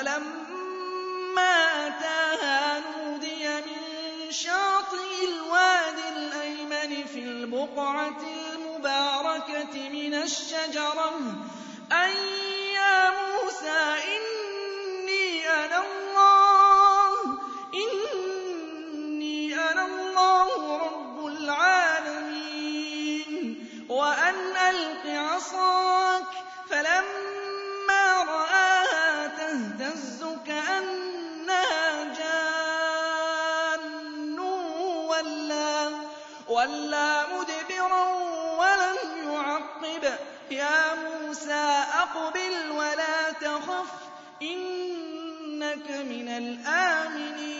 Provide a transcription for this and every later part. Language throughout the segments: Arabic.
فلما أتاها نودي من شاطئ الوادي الأيمن في البقعة المباركة من الشجرة وَلَّىٰ مُدْبِرًا وَلَمْ يُعَقِّبْ. يَا مُوسَىٰ أَقْبِلْ وَلَا تَخَفْ إِنَّكَ مِنَ الْآمِنِينَ.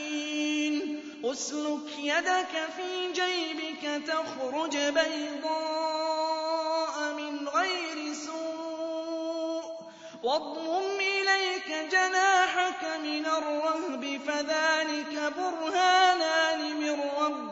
أُسْلُكْ يَدَكَ فِي جَيْبِكَ تَخْرُجْ بَيْضَاءَ مِنْ غَيْرِ سُوءٍ. وَاضْمُمْ إِلَيْكَ جَنَاحَكَ مِنَ الرَّهْبِ فَذَانِكَ بُرْهَانَانِ مِن رَّبِّكَ.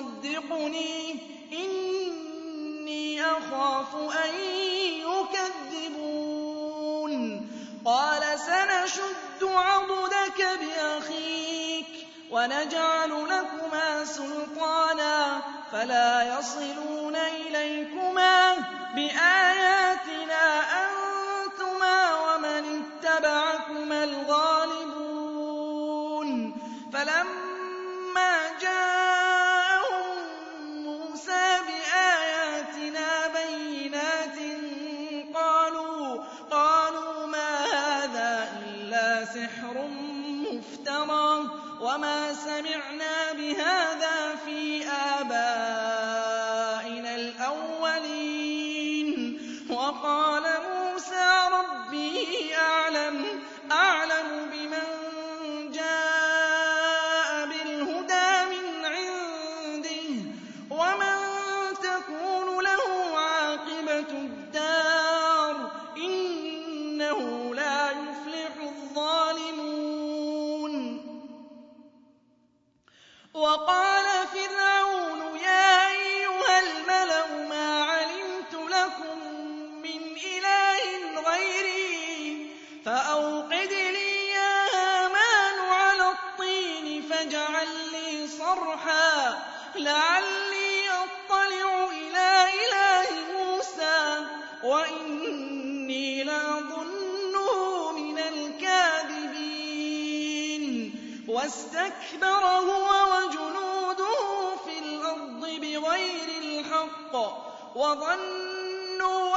يصدقني إني أخاف أن يكذبون. قال سنشد عضدك بأخيك ونجعل لكما سلطانا فلا يصلون إليكما بأخيك وما سمعنا لعلي أطلع إلى إله موسى وانی لأظنه من الكاذبين. واستكبر هو وجنوده في الأرض بغير الحق وظنوا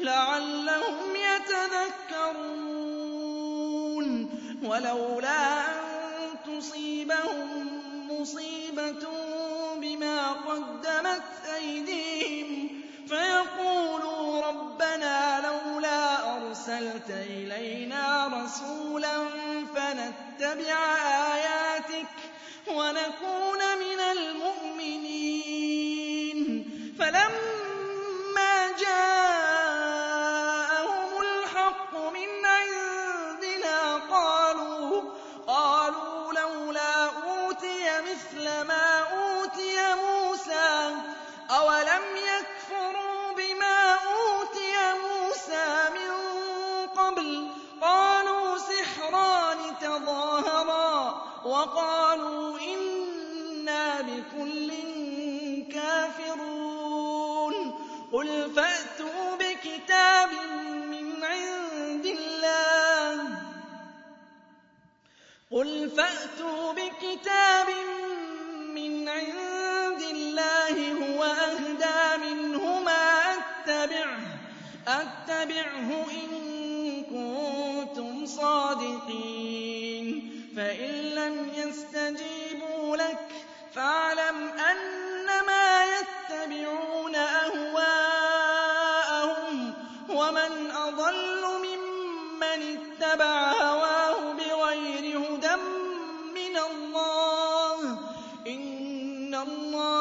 لعلهم يتذكرون ولولا أن تصيبهم مصيبة بما قدمت أيديهم فيقولوا ربنا لولا أرسلت إلينا رسولا فنتبع آياتك ونكون من وقالوا إنا بكل كافرون. قل فأتوا بكتاب من عند الله. قل فأتوا بكتاب من اتبع هواه بغير هدى من الله. إن الله